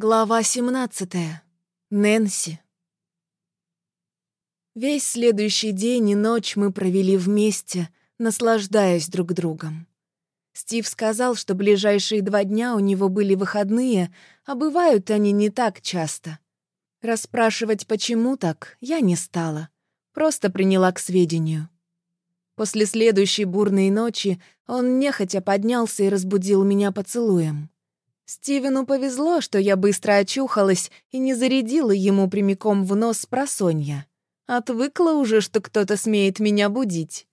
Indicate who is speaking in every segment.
Speaker 1: Глава 17. Нэнси. Весь следующий день и ночь мы провели вместе, наслаждаясь друг другом. Стив сказал, что ближайшие два дня у него были выходные, а бывают они не так часто. Расспрашивать, почему так, я не стала. Просто приняла к сведению. После следующей бурной ночи он нехотя поднялся и разбудил меня поцелуем. Стивену повезло, что я быстро очухалась и не зарядила ему прямиком в нос просонья. Отвыкла уже, что кто-то смеет меня будить.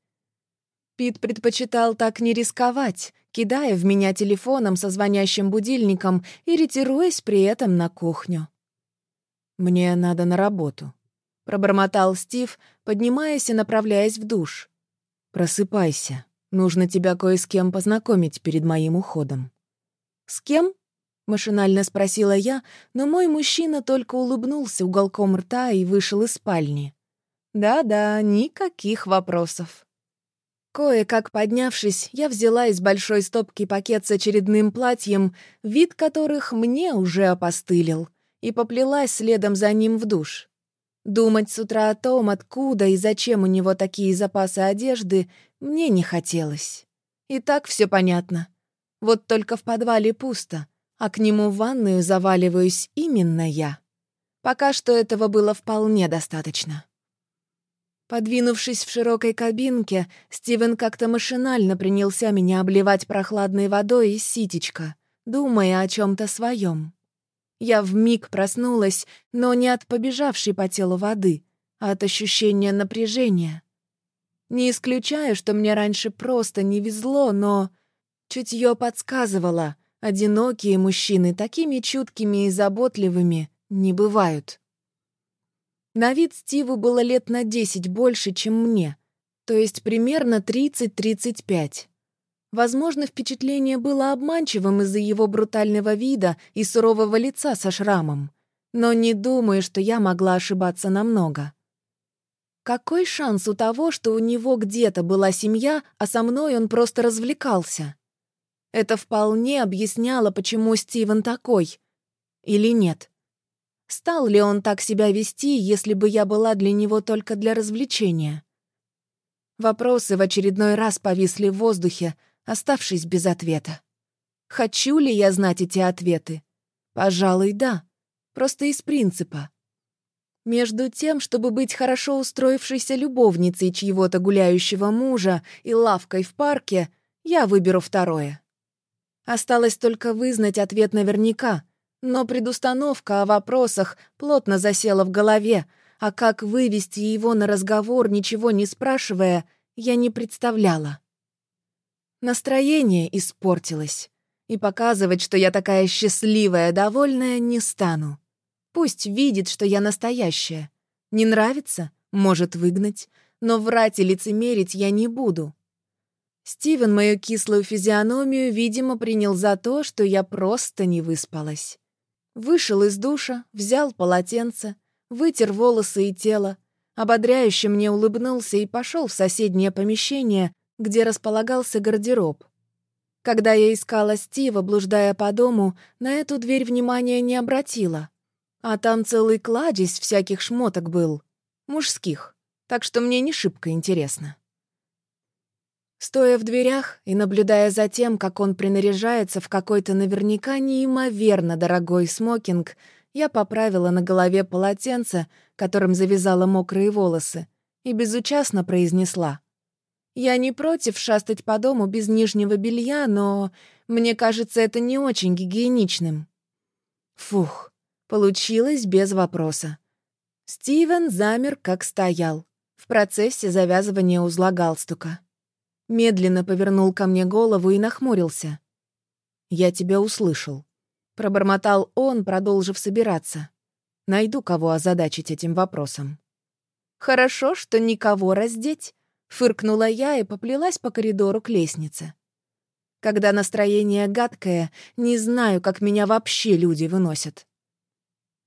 Speaker 1: Пит предпочитал так не рисковать, кидая в меня телефоном со звонящим будильником и ретируясь при этом на кухню. «Мне надо на работу», — пробормотал Стив, поднимаясь и направляясь в душ. «Просыпайся. Нужно тебя кое с кем познакомить перед моим уходом». «С кем?» Машинально спросила я, но мой мужчина только улыбнулся уголком рта и вышел из спальни. Да-да, никаких вопросов. Кое-как поднявшись, я взяла из большой стопки пакет с очередным платьем, вид которых мне уже опостылил, и поплелась следом за ним в душ. Думать с утра о том, откуда и зачем у него такие запасы одежды, мне не хотелось. И так все понятно. Вот только в подвале пусто — а к нему в ванную заваливаюсь именно я. Пока что этого было вполне достаточно. Подвинувшись в широкой кабинке, Стивен как-то машинально принялся меня обливать прохладной водой из ситечка, думая о чем то своем. Я вмиг проснулась, но не от побежавшей по телу воды, а от ощущения напряжения. Не исключаю, что мне раньше просто не везло, но... Чутье подсказывало — Одинокие мужчины такими чуткими и заботливыми не бывают. На вид Стиву было лет на десять больше, чем мне, то есть примерно 30-35. Возможно, впечатление было обманчивым из-за его брутального вида и сурового лица со шрамом, но не думаю, что я могла ошибаться намного. Какой шанс у того, что у него где-то была семья, а со мной он просто развлекался? Это вполне объясняло, почему Стивен такой. Или нет? Стал ли он так себя вести, если бы я была для него только для развлечения? Вопросы в очередной раз повисли в воздухе, оставшись без ответа. Хочу ли я знать эти ответы? Пожалуй, да. Просто из принципа. Между тем, чтобы быть хорошо устроившейся любовницей чьего-то гуляющего мужа и лавкой в парке, я выберу второе. Осталось только вызнать ответ наверняка, но предустановка о вопросах плотно засела в голове, а как вывести его на разговор, ничего не спрашивая, я не представляла. Настроение испортилось, и показывать, что я такая счастливая, довольная, не стану. Пусть видит, что я настоящая. Не нравится? Может выгнать. Но врать и лицемерить я не буду. Стивен мою кислую физиономию, видимо, принял за то, что я просто не выспалась. Вышел из душа, взял полотенце, вытер волосы и тело, ободряюще мне улыбнулся и пошел в соседнее помещение, где располагался гардероб. Когда я искала Стива, блуждая по дому, на эту дверь внимания не обратила. А там целый кладезь всяких шмоток был. Мужских. Так что мне не шибко интересно. Стоя в дверях и наблюдая за тем, как он принаряжается в какой-то наверняка неимоверно дорогой смокинг, я поправила на голове полотенце, которым завязала мокрые волосы, и безучастно произнесла. «Я не против шастать по дому без нижнего белья, но мне кажется это не очень гигиеничным». Фух, получилось без вопроса. Стивен замер, как стоял, в процессе завязывания узла галстука. Медленно повернул ко мне голову и нахмурился. «Я тебя услышал», — пробормотал он, продолжив собираться. «Найду, кого озадачить этим вопросом». «Хорошо, что никого раздеть», — фыркнула я и поплелась по коридору к лестнице. Когда настроение гадкое, не знаю, как меня вообще люди выносят.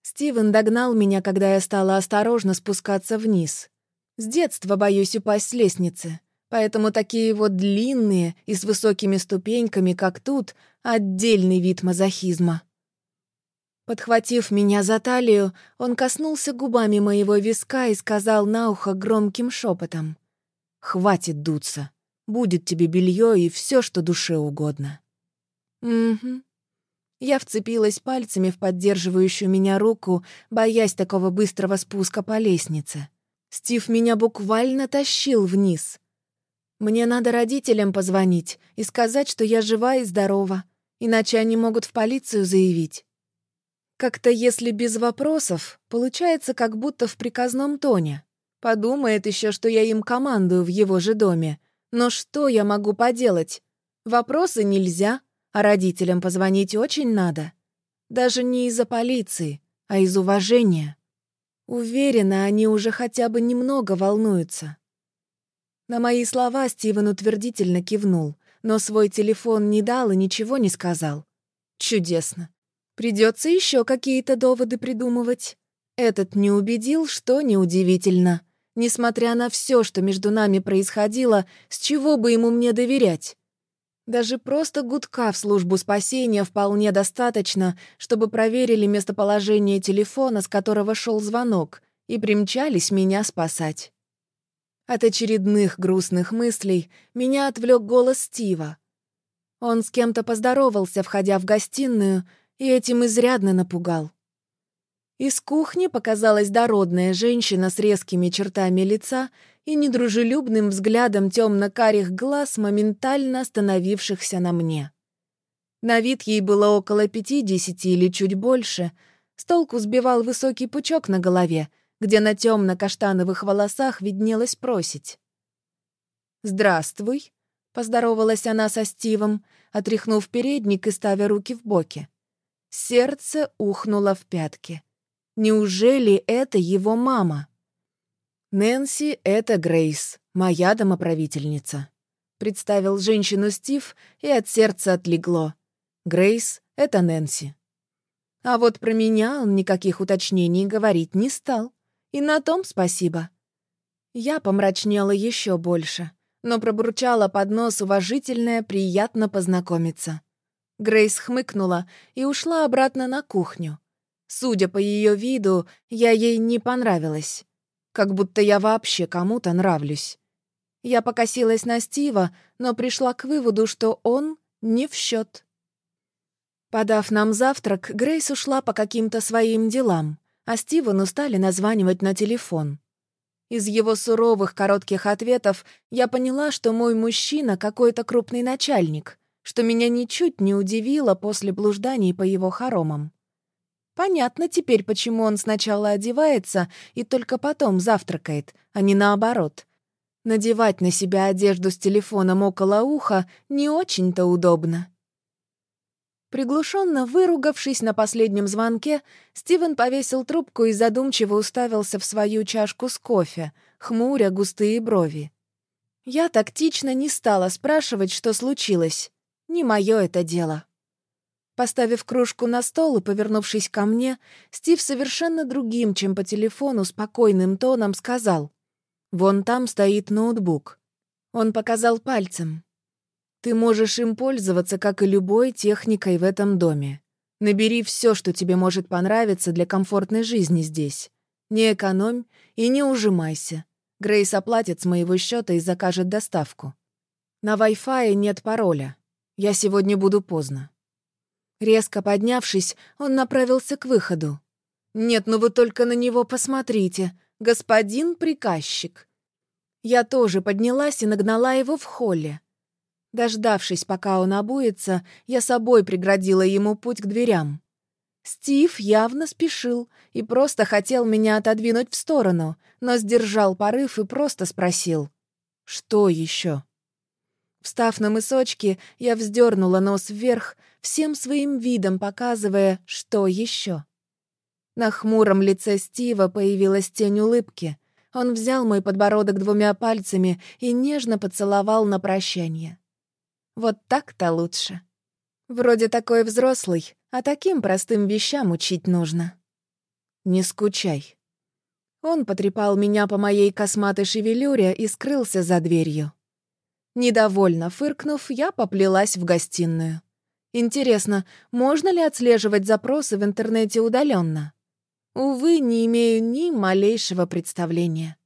Speaker 1: Стивен догнал меня, когда я стала осторожно спускаться вниз. С детства боюсь упасть с лестницы, Поэтому такие вот длинные и с высокими ступеньками, как тут, отдельный вид мазохизма. Подхватив меня за талию, он коснулся губами моего виска и сказал на ухо громким шепотом. «Хватит дуться. Будет тебе белье и все, что душе угодно». «Угу». Я вцепилась пальцами в поддерживающую меня руку, боясь такого быстрого спуска по лестнице. Стив меня буквально тащил вниз. Мне надо родителям позвонить и сказать, что я жива и здорова, иначе они могут в полицию заявить. Как-то если без вопросов, получается как будто в приказном тоне. Подумает еще, что я им командую в его же доме. Но что я могу поделать? Вопросы нельзя, а родителям позвонить очень надо. Даже не из-за полиции, а из уважения. Уверена, они уже хотя бы немного волнуются. На мои слова Стивен утвердительно кивнул, но свой телефон не дал и ничего не сказал. Чудесно. Придется еще какие-то доводы придумывать. Этот не убедил, что неудивительно. Несмотря на все, что между нами происходило, с чего бы ему мне доверять? Даже просто гудка в службу спасения вполне достаточно, чтобы проверили местоположение телефона, с которого шел звонок, и примчались меня спасать. От очередных грустных мыслей меня отвлек голос Стива. Он с кем-то поздоровался, входя в гостиную, и этим изрядно напугал. Из кухни показалась дородная женщина с резкими чертами лица и недружелюбным взглядом темно-карих глаз, моментально остановившихся на мне. На вид ей было около пятидесяти или чуть больше. С толку сбивал высокий пучок на голове, где на темно-каштановых волосах виднелась просить. «Здравствуй», — поздоровалась она со Стивом, отряхнув передник и ставя руки в боки. Сердце ухнуло в пятки. Неужели это его мама? «Нэнси — это Грейс, моя домоправительница», — представил женщину Стив, и от сердца отлегло. «Грейс — это Нэнси». А вот про меня он никаких уточнений говорить не стал. И на том спасибо. Я помрачнела еще больше, но пробурчала под нос уважительное «приятно познакомиться». Грейс хмыкнула и ушла обратно на кухню. Судя по ее виду, я ей не понравилась. Как будто я вообще кому-то нравлюсь. Я покосилась на Стива, но пришла к выводу, что он не в счет. Подав нам завтрак, Грейс ушла по каким-то своим делам, а Стивену стали названивать на телефон. Из его суровых коротких ответов я поняла, что мой мужчина какой-то крупный начальник, что меня ничуть не удивило после блужданий по его хоромам. Понятно теперь, почему он сначала одевается и только потом завтракает, а не наоборот. Надевать на себя одежду с телефоном около уха не очень-то удобно. Приглушенно выругавшись на последнем звонке, Стивен повесил трубку и задумчиво уставился в свою чашку с кофе, хмуря густые брови. Я тактично не стала спрашивать, что случилось. Не мое это дело. Поставив кружку на стол и повернувшись ко мне, Стив совершенно другим, чем по телефону, спокойным тоном сказал. «Вон там стоит ноутбук». Он показал пальцем. «Ты можешь им пользоваться, как и любой техникой в этом доме. Набери все, что тебе может понравиться для комфортной жизни здесь. Не экономь и не ужимайся. Грейс оплатит с моего счета и закажет доставку. На Wi-Fi нет пароля. Я сегодня буду поздно». Резко поднявшись, он направился к выходу. «Нет, ну вы только на него посмотрите, господин приказчик». Я тоже поднялась и нагнала его в холле. Дождавшись, пока он обуется, я собой преградила ему путь к дверям. Стив явно спешил и просто хотел меня отодвинуть в сторону, но сдержал порыв и просто спросил «Что еще?» Встав на мысочки, я вздернула нос вверх, всем своим видом показывая, что еще. На хмуром лице Стива появилась тень улыбки. Он взял мой подбородок двумя пальцами и нежно поцеловал на прощание. Вот так-то лучше. Вроде такой взрослый, а таким простым вещам учить нужно. Не скучай. Он потрепал меня по моей косматой шевелюре и скрылся за дверью. Недовольно фыркнув, я поплелась в гостиную. Интересно, можно ли отслеживать запросы в интернете удаленно? Увы, не имею ни малейшего представления.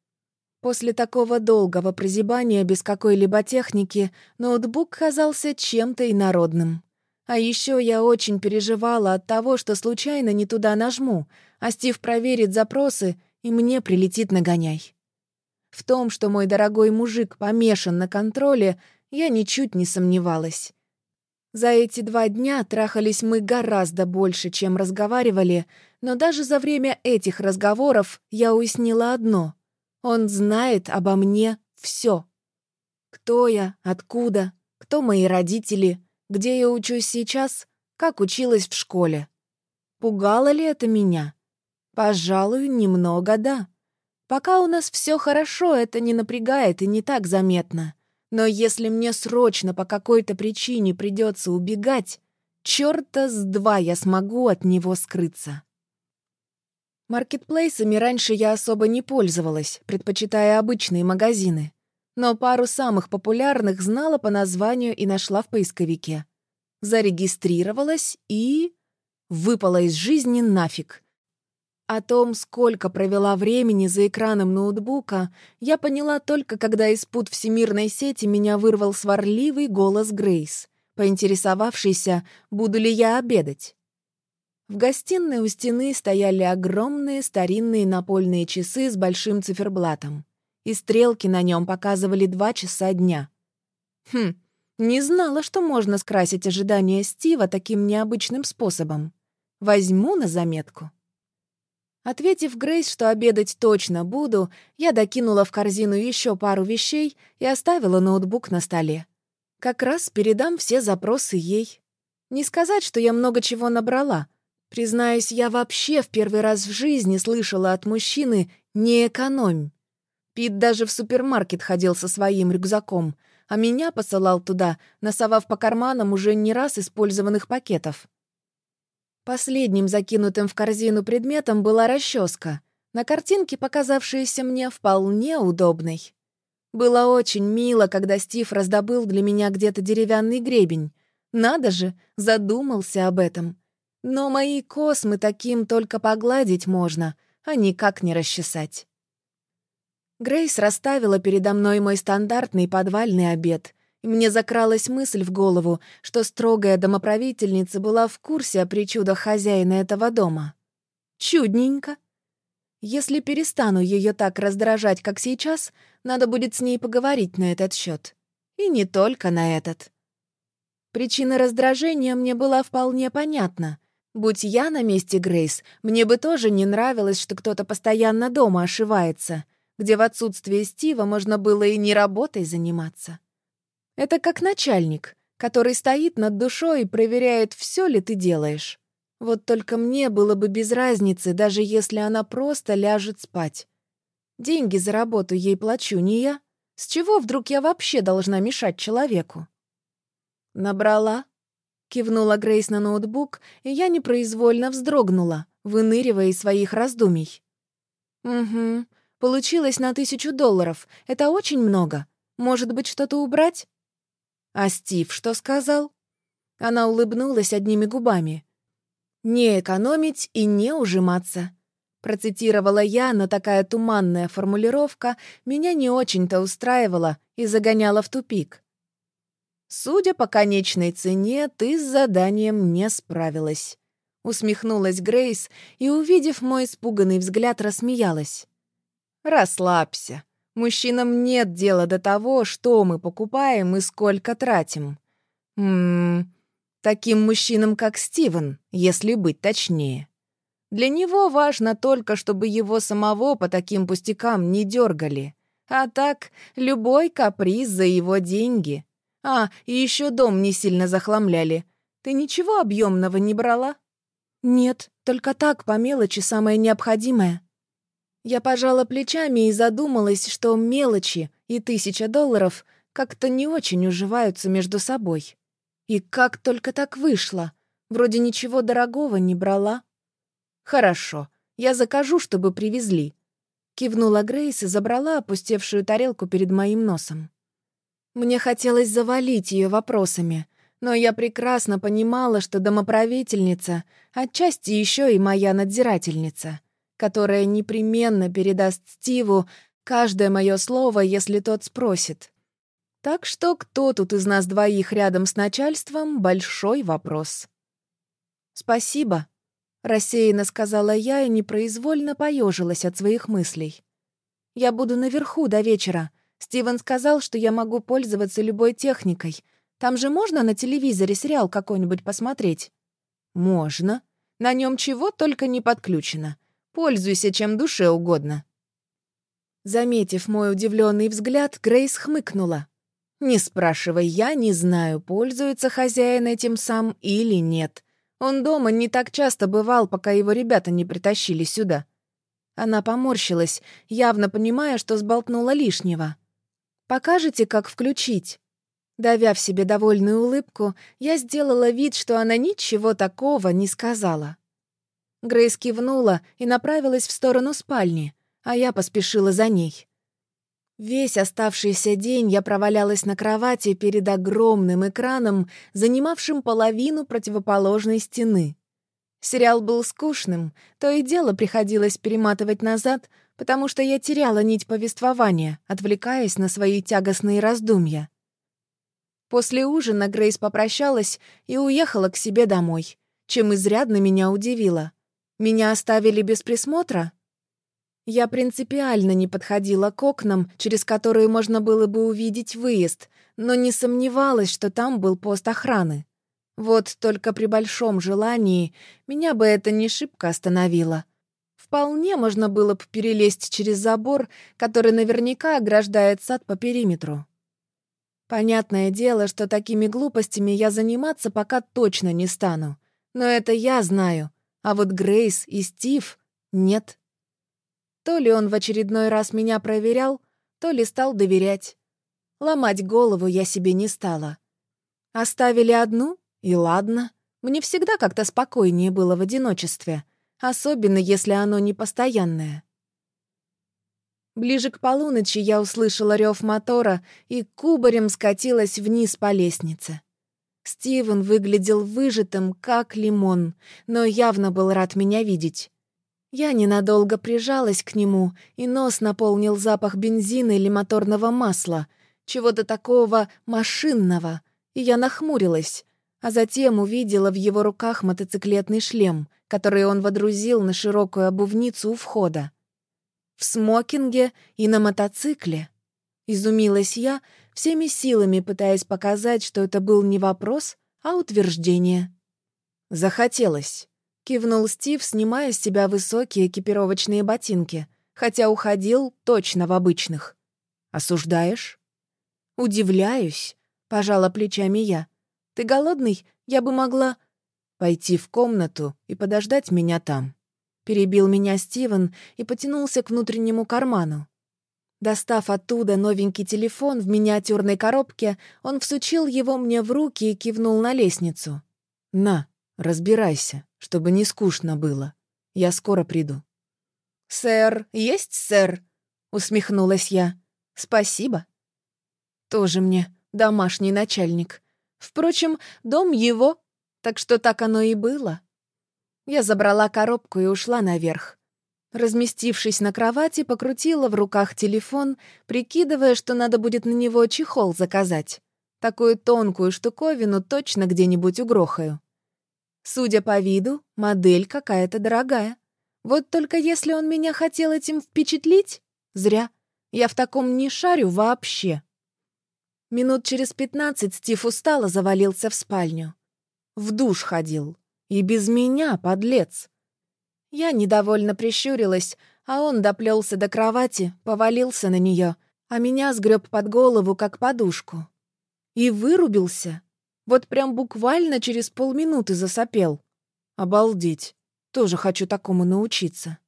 Speaker 1: После такого долгого прозябания без какой-либо техники ноутбук казался чем-то инородным. А еще я очень переживала от того, что случайно не туда нажму, а Стив проверит запросы, и мне прилетит нагоняй. В том, что мой дорогой мужик помешан на контроле, я ничуть не сомневалась. За эти два дня трахались мы гораздо больше, чем разговаривали, но даже за время этих разговоров я уяснила одно — он знает обо мне все. Кто я, откуда, кто мои родители, где я учусь сейчас, как училась в школе. Пугало ли это меня? Пожалуй, немного да. Пока у нас все хорошо, это не напрягает и не так заметно. Но если мне срочно по какой-то причине придется убегать, черта с два я смогу от него скрыться. Маркетплейсами раньше я особо не пользовалась, предпочитая обычные магазины. Но пару самых популярных знала по названию и нашла в поисковике. Зарегистрировалась и... выпала из жизни нафиг. О том, сколько провела времени за экраном ноутбука, я поняла только, когда из пут всемирной сети меня вырвал сварливый голос Грейс, поинтересовавшийся, буду ли я обедать. В гостиной у стены стояли огромные старинные напольные часы с большим циферблатом, и стрелки на нем показывали два часа дня. Хм, не знала, что можно скрасить ожидания Стива таким необычным способом. Возьму на заметку. Ответив Грейс, что обедать точно буду, я докинула в корзину еще пару вещей и оставила ноутбук на столе. Как раз передам все запросы ей. Не сказать, что я много чего набрала. Признаюсь, я вообще в первый раз в жизни слышала от мужчины «не экономь». Пит даже в супермаркет ходил со своим рюкзаком, а меня посылал туда, носовав по карманам уже не раз использованных пакетов. Последним закинутым в корзину предметом была расческа, на картинке показавшаяся мне вполне удобной. Было очень мило, когда Стив раздобыл для меня где-то деревянный гребень. Надо же, задумался об этом. Но мои космы таким только погладить можно, а никак не расчесать. Грейс расставила передо мной мой стандартный подвальный обед — и мне закралась мысль в голову, что строгая домоправительница была в курсе о причудах хозяина этого дома. Чудненько. Если перестану ее так раздражать, как сейчас, надо будет с ней поговорить на этот счет. И не только на этот. Причина раздражения мне была вполне понятна. Будь я на месте Грейс, мне бы тоже не нравилось, что кто-то постоянно дома ошивается, где в отсутствие Стива можно было и не работой заниматься. Это как начальник, который стоит над душой и проверяет, все ли ты делаешь. Вот только мне было бы без разницы, даже если она просто ляжет спать. Деньги за работу ей плачу не я. С чего вдруг я вообще должна мешать человеку? «Набрала?» — кивнула Грейс на ноутбук, и я непроизвольно вздрогнула, выныривая из своих раздумий. «Угу. Получилось на тысячу долларов. Это очень много. Может быть, что-то убрать?» А Стив что сказал? Она улыбнулась одними губами. «Не экономить и не ужиматься», Процитировала я, но такая туманная формулировка меня не очень-то устраивала и загоняла в тупик. «Судя по конечной цене, ты с заданием не справилась», — усмехнулась Грейс и, увидев мой испуганный взгляд, рассмеялась. «Расслабься. Мужчинам нет дела до того, что мы покупаем и сколько тратим. Ммм, таким мужчинам, как Стивен, если быть точнее. Для него важно только, чтобы его самого по таким пустякам не дергали. А так, любой каприз за его деньги. А, и еще дом не сильно захламляли. Ты ничего объемного не брала? Нет, только так, по мелочи, самое необходимое. Я пожала плечами и задумалась, что мелочи и тысяча долларов как-то не очень уживаются между собой. И как только так вышло. Вроде ничего дорогого не брала. «Хорошо, я закажу, чтобы привезли», — кивнула Грейс и забрала опустевшую тарелку перед моим носом. Мне хотелось завалить ее вопросами, Но я прекрасно понимала, что домоправительница отчасти еще и моя надзирательница, которая непременно передаст Стиву каждое мое слово, если тот спросит. Так что кто тут из нас двоих рядом с начальством — большой вопрос. «Спасибо», — рассеянно сказала я и непроизвольно поежилась от своих мыслей. «Я буду наверху до вечера. Стивен сказал, что я могу пользоваться любой техникой. Там же можно на телевизоре сериал какой-нибудь посмотреть?» «Можно. На нем чего только не подключено. Пользуйся чем душе угодно». Заметив мой удивленный взгляд, Грейс хмыкнула. «Не спрашивай, я не знаю, пользуется хозяин этим сам или нет. Он дома не так часто бывал, пока его ребята не притащили сюда. Она поморщилась, явно понимая, что сболтнула лишнего. «Покажете, как включить?» Давя в себе довольную улыбку, я сделала вид, что она ничего такого не сказала. Грейс кивнула и направилась в сторону спальни, а я поспешила за ней. Весь оставшийся день я провалялась на кровати перед огромным экраном, занимавшим половину противоположной стены. Сериал был скучным, то и дело приходилось перематывать назад, потому что я теряла нить повествования, отвлекаясь на свои тягостные раздумья. После ужина Грейс попрощалась и уехала к себе домой, чем изрядно меня удивило. Меня оставили без присмотра? Я принципиально не подходила к окнам, через которые можно было бы увидеть выезд, но не сомневалась, что там был пост охраны. Вот только при большом желании меня бы это не шибко остановило. Вполне можно было бы перелезть через забор, который наверняка ограждает сад по периметру. Понятное дело, что такими глупостями я заниматься пока точно не стану. Но это я знаю, а вот Грейс и Стив — нет. То ли он в очередной раз меня проверял, то ли стал доверять. Ломать голову я себе не стала. Оставили одну, и ладно. Мне всегда как-то спокойнее было в одиночестве, особенно если оно не постоянное. Ближе к полуночи я услышала рев мотора и кубарем скатилась вниз по лестнице. Стивен выглядел выжатым, как лимон, но явно был рад меня видеть. Я ненадолго прижалась к нему, и нос наполнил запах бензина или моторного масла, чего-то такого машинного, и я нахмурилась, а затем увидела в его руках мотоциклетный шлем, который он водрузил на широкую обувницу у входа. В смокинге и на мотоцикле. Изумилась я, всеми силами пытаясь показать, что это был не вопрос, а утверждение. Захотелось. Кивнул Стив, снимая с себя высокие экипировочные ботинки, хотя уходил точно в обычных. «Осуждаешь?» «Удивляюсь», — пожала плечами я. «Ты голодный? Я бы могла...» «Пойти в комнату и подождать меня там». Перебил меня Стивен и потянулся к внутреннему карману. Достав оттуда новенький телефон в миниатюрной коробке, он всучил его мне в руки и кивнул на лестницу. «На, разбирайся» чтобы не скучно было. Я скоро приду». «Сэр, есть сэр?» — усмехнулась я. «Спасибо». «Тоже мне домашний начальник. Впрочем, дом его, так что так оно и было». Я забрала коробку и ушла наверх. Разместившись на кровати, покрутила в руках телефон, прикидывая, что надо будет на него чехол заказать. Такую тонкую штуковину точно где-нибудь угрохаю. Судя по виду, модель какая-то дорогая. Вот только если он меня хотел этим впечатлить, зря. Я в таком не шарю вообще. Минут через пятнадцать Стив устало завалился в спальню. В душ ходил. И без меня, подлец. Я недовольно прищурилась, а он доплелся до кровати, повалился на нее, а меня сгреб под голову, как подушку. И вырубился. Вот прям буквально через полминуты засопел. Обалдеть. Тоже хочу такому научиться.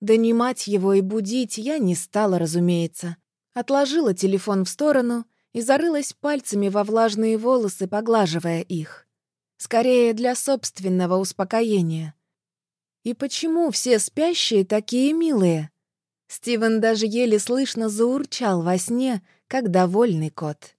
Speaker 1: Донимать его и будить я не стала, разумеется. Отложила телефон в сторону и зарылась пальцами во влажные волосы, поглаживая их. Скорее для собственного успокоения. И почему все спящие такие милые? Стивен даже еле слышно заурчал во сне, как довольный кот.